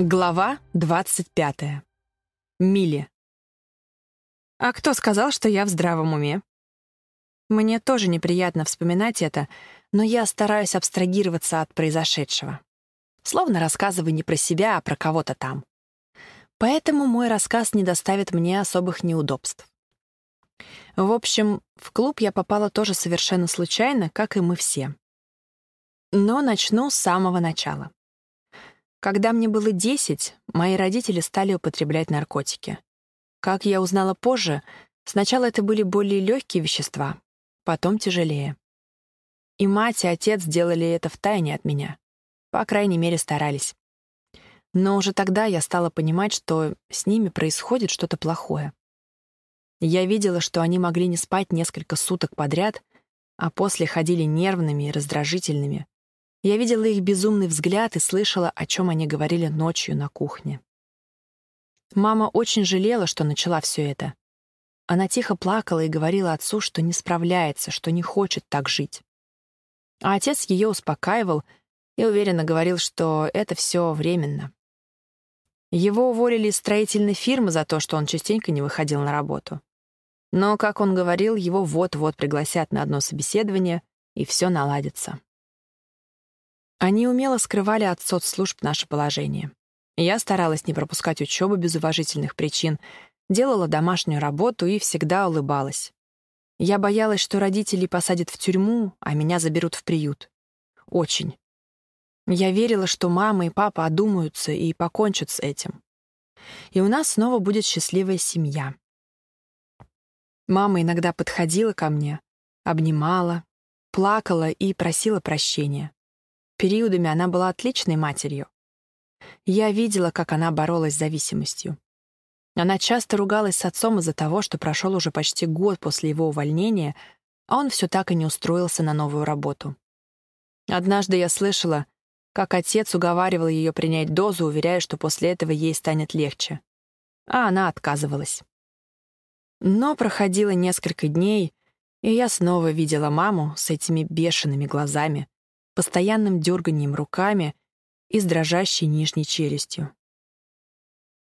Глава 25. Мили. А кто сказал, что я в здравом уме? Мне тоже неприятно вспоминать это, но я стараюсь абстрагироваться от произошедшего. Словно рассказываю не про себя, а про кого-то там. Поэтому мой рассказ не доставит мне особых неудобств. В общем, в клуб я попала тоже совершенно случайно, как и мы все. Но начну с самого начала. Когда мне было 10, мои родители стали употреблять наркотики. Как я узнала позже, сначала это были более легкие вещества, потом тяжелее. И мать, и отец делали это втайне от меня. По крайней мере, старались. Но уже тогда я стала понимать, что с ними происходит что-то плохое. Я видела, что они могли не спать несколько суток подряд, а после ходили нервными и раздражительными, я видела их безумный взгляд и слышала, о чем они говорили ночью на кухне. Мама очень жалела, что начала все это. Она тихо плакала и говорила отцу, что не справляется, что не хочет так жить. А отец ее успокаивал и уверенно говорил, что это все временно. Его уволили из строительной фирмы за то, что он частенько не выходил на работу. Но, как он говорил, его вот-вот пригласят на одно собеседование, и все наладится. Они умело скрывали от соцслужб наше положение. Я старалась не пропускать учебу без уважительных причин, делала домашнюю работу и всегда улыбалась. Я боялась, что родители посадят в тюрьму, а меня заберут в приют. Очень. Я верила, что мама и папа одумаются и покончат с этим. И у нас снова будет счастливая семья. Мама иногда подходила ко мне, обнимала, плакала и просила прощения. Периодами она была отличной матерью. Я видела, как она боролась с зависимостью. Она часто ругалась с отцом из-за того, что прошел уже почти год после его увольнения, а он все так и не устроился на новую работу. Однажды я слышала, как отец уговаривал ее принять дозу, уверяя, что после этого ей станет легче. А она отказывалась. Но проходило несколько дней, и я снова видела маму с этими бешеными глазами, постоянным дерганием руками и с дрожащей нижней челюстью.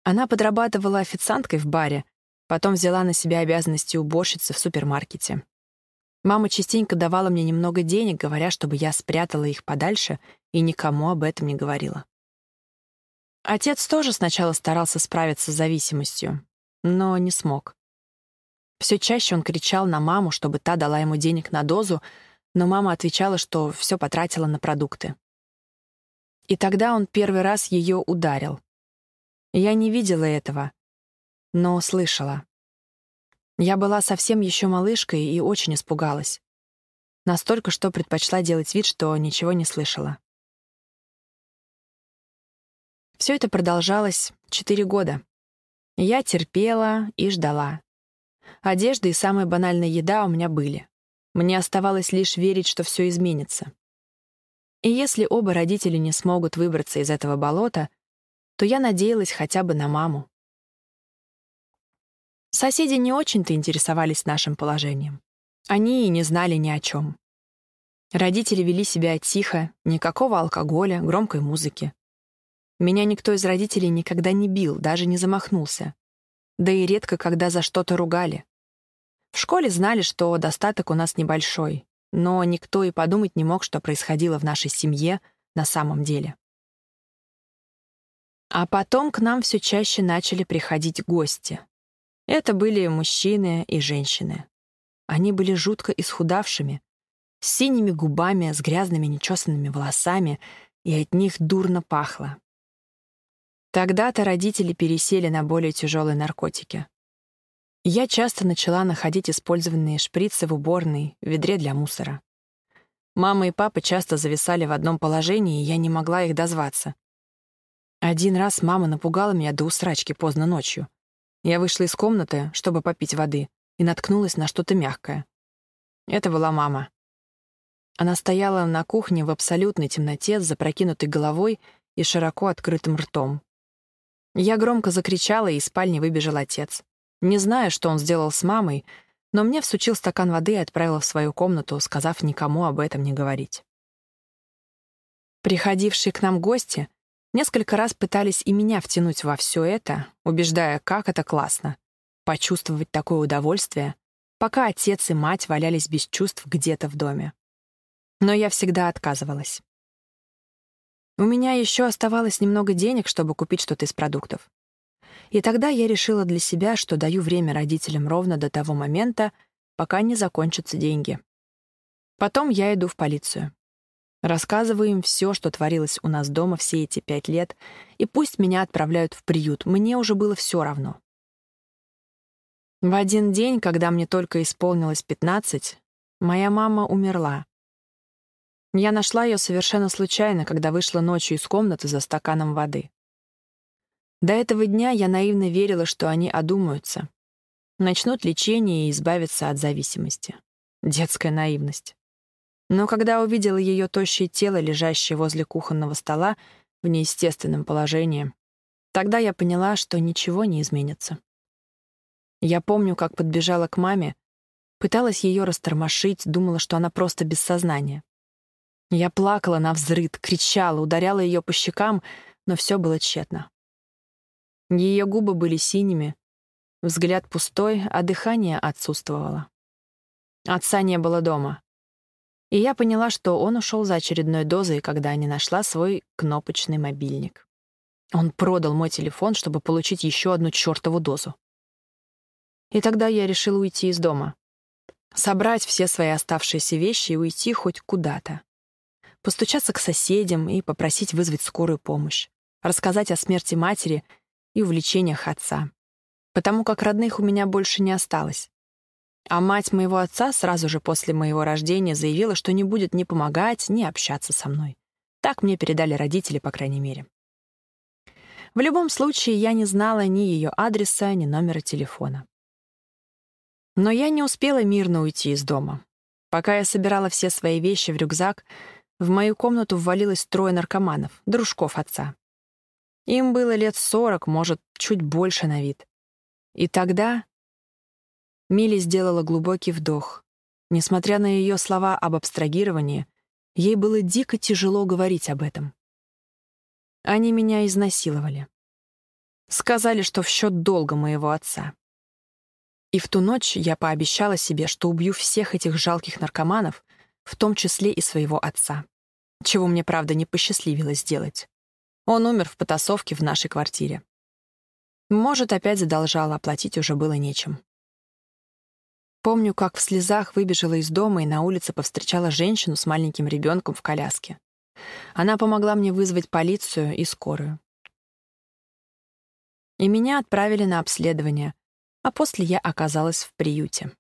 Она подрабатывала официанткой в баре, потом взяла на себя обязанности уборщицы в супермаркете. Мама частенько давала мне немного денег, говоря, чтобы я спрятала их подальше и никому об этом не говорила. Отец тоже сначала старался справиться с зависимостью, но не смог. Все чаще он кричал на маму, чтобы та дала ему денег на дозу, но мама отвечала, что все потратила на продукты. И тогда он первый раз ее ударил. Я не видела этого, но слышала. Я была совсем еще малышкой и очень испугалась. Настолько, что предпочла делать вид, что ничего не слышала. Все это продолжалось четыре года. Я терпела и ждала. Одежда и самая банальная еда у меня были. Мне оставалось лишь верить, что все изменится. И если оба родителя не смогут выбраться из этого болота, то я надеялась хотя бы на маму. Соседи не очень-то интересовались нашим положением. Они и не знали ни о чем. Родители вели себя тихо, никакого алкоголя, громкой музыки. Меня никто из родителей никогда не бил, даже не замахнулся. Да и редко когда за что-то ругали. В школе знали, что достаток у нас небольшой, но никто и подумать не мог, что происходило в нашей семье на самом деле. А потом к нам все чаще начали приходить гости. Это были мужчины и женщины. Они были жутко исхудавшими, с синими губами, с грязными нечесанными волосами, и от них дурно пахло. Тогда-то родители пересели на более тяжелые наркотики. Я часто начала находить использованные шприцы в уборной, в ведре для мусора. Мама и папа часто зависали в одном положении, и я не могла их дозваться. Один раз мама напугала меня до усрачки поздно ночью. Я вышла из комнаты, чтобы попить воды, и наткнулась на что-то мягкое. Это была мама. Она стояла на кухне в абсолютной темноте с запрокинутой головой и широко открытым ртом. Я громко закричала, и из спальни выбежал отец. Не знаю, что он сделал с мамой, но мне всучил стакан воды и отправил в свою комнату, сказав никому об этом не говорить. Приходившие к нам гости Несколько раз пытались и меня втянуть во все это, убеждая, как это классно. Почувствовать такое удовольствие, пока отец и мать валялись без чувств где-то в доме. Но я всегда отказывалась. У меня еще оставалось немного денег, чтобы купить что-то из продуктов. И тогда я решила для себя, что даю время родителям ровно до того момента, пока не закончатся деньги. Потом я иду в полицию. Рассказываю им все, что творилось у нас дома все эти пять лет, и пусть меня отправляют в приют, мне уже было все равно. В один день, когда мне только исполнилось пятнадцать, моя мама умерла. Я нашла ее совершенно случайно, когда вышла ночью из комнаты за стаканом воды. До этого дня я наивно верила, что они одумаются, начнут лечение и избавятся от зависимости. Детская наивность. Но когда увидела ее тощее тело, лежащее возле кухонного стола в неестественном положении, тогда я поняла, что ничего не изменится. Я помню, как подбежала к маме, пыталась ее растормошить, думала, что она просто без сознания. Я плакала на взрыд, кричала, ударяла ее по щекам, но все было тщетно. Ее губы были синими, взгляд пустой, а дыхание отсутствовало. Отца не было дома. И я поняла, что он ушел за очередной дозой, когда не нашла свой кнопочный мобильник. Он продал мой телефон, чтобы получить еще одну чертову дозу. И тогда я решила уйти из дома. Собрать все свои оставшиеся вещи и уйти хоть куда-то постучаться к соседям и попросить вызвать скорую помощь, рассказать о смерти матери и увлечениях отца, потому как родных у меня больше не осталось. А мать моего отца сразу же после моего рождения заявила, что не будет ни помогать, ни общаться со мной. Так мне передали родители, по крайней мере. В любом случае, я не знала ни ее адреса, ни номера телефона. Но я не успела мирно уйти из дома. Пока я собирала все свои вещи в рюкзак, в мою комнату ввалилось трое наркоманов, дружков отца. Им было лет сорок, может, чуть больше на вид. И тогда Милли сделала глубокий вдох. Несмотря на ее слова об абстрагировании, ей было дико тяжело говорить об этом. Они меня изнасиловали. Сказали, что в счет долга моего отца. И в ту ночь я пообещала себе, что убью всех этих жалких наркоманов, в том числе и своего отца. Чего мне, правда, не посчастливилось сделать. Он умер в потасовке в нашей квартире. Может, опять задолжал, оплатить уже было нечем. Помню, как в слезах выбежала из дома и на улице повстречала женщину с маленьким ребенком в коляске. Она помогла мне вызвать полицию и скорую. И меня отправили на обследование, а после я оказалась в приюте.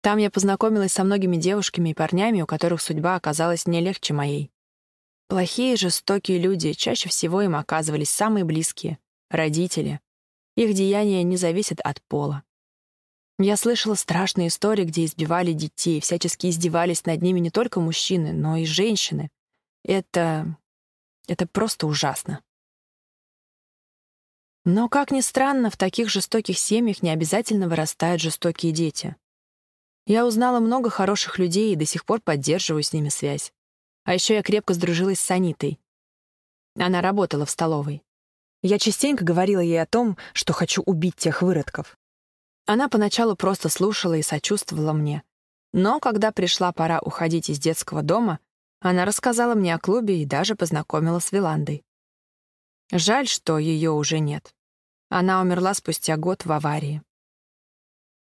Там я познакомилась со многими девушками и парнями, у которых судьба оказалась не легче моей. Плохие, жестокие люди, чаще всего им оказывались самые близкие — родители. Их деяния не зависят от пола. Я слышала страшные истории, где избивали детей, всячески издевались над ними не только мужчины, но и женщины. Это... это просто ужасно. Но, как ни странно, в таких жестоких семьях не обязательно вырастают жестокие дети. Я узнала много хороших людей и до сих пор поддерживаю с ними связь. А еще я крепко сдружилась с Анитой. Она работала в столовой. Я частенько говорила ей о том, что хочу убить тех выродков. Она поначалу просто слушала и сочувствовала мне. Но когда пришла пора уходить из детского дома, она рассказала мне о клубе и даже познакомила с Виландой. Жаль, что ее уже нет. Она умерла спустя год в аварии.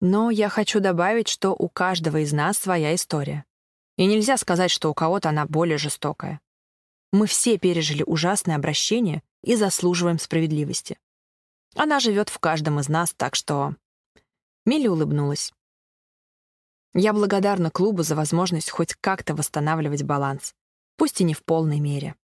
Но я хочу добавить, что у каждого из нас своя история. И нельзя сказать, что у кого-то она более жестокая. Мы все пережили ужасное обращение и заслуживаем справедливости. Она живет в каждом из нас, так что... Милли улыбнулась. Я благодарна клубу за возможность хоть как-то восстанавливать баланс, пусть и не в полной мере.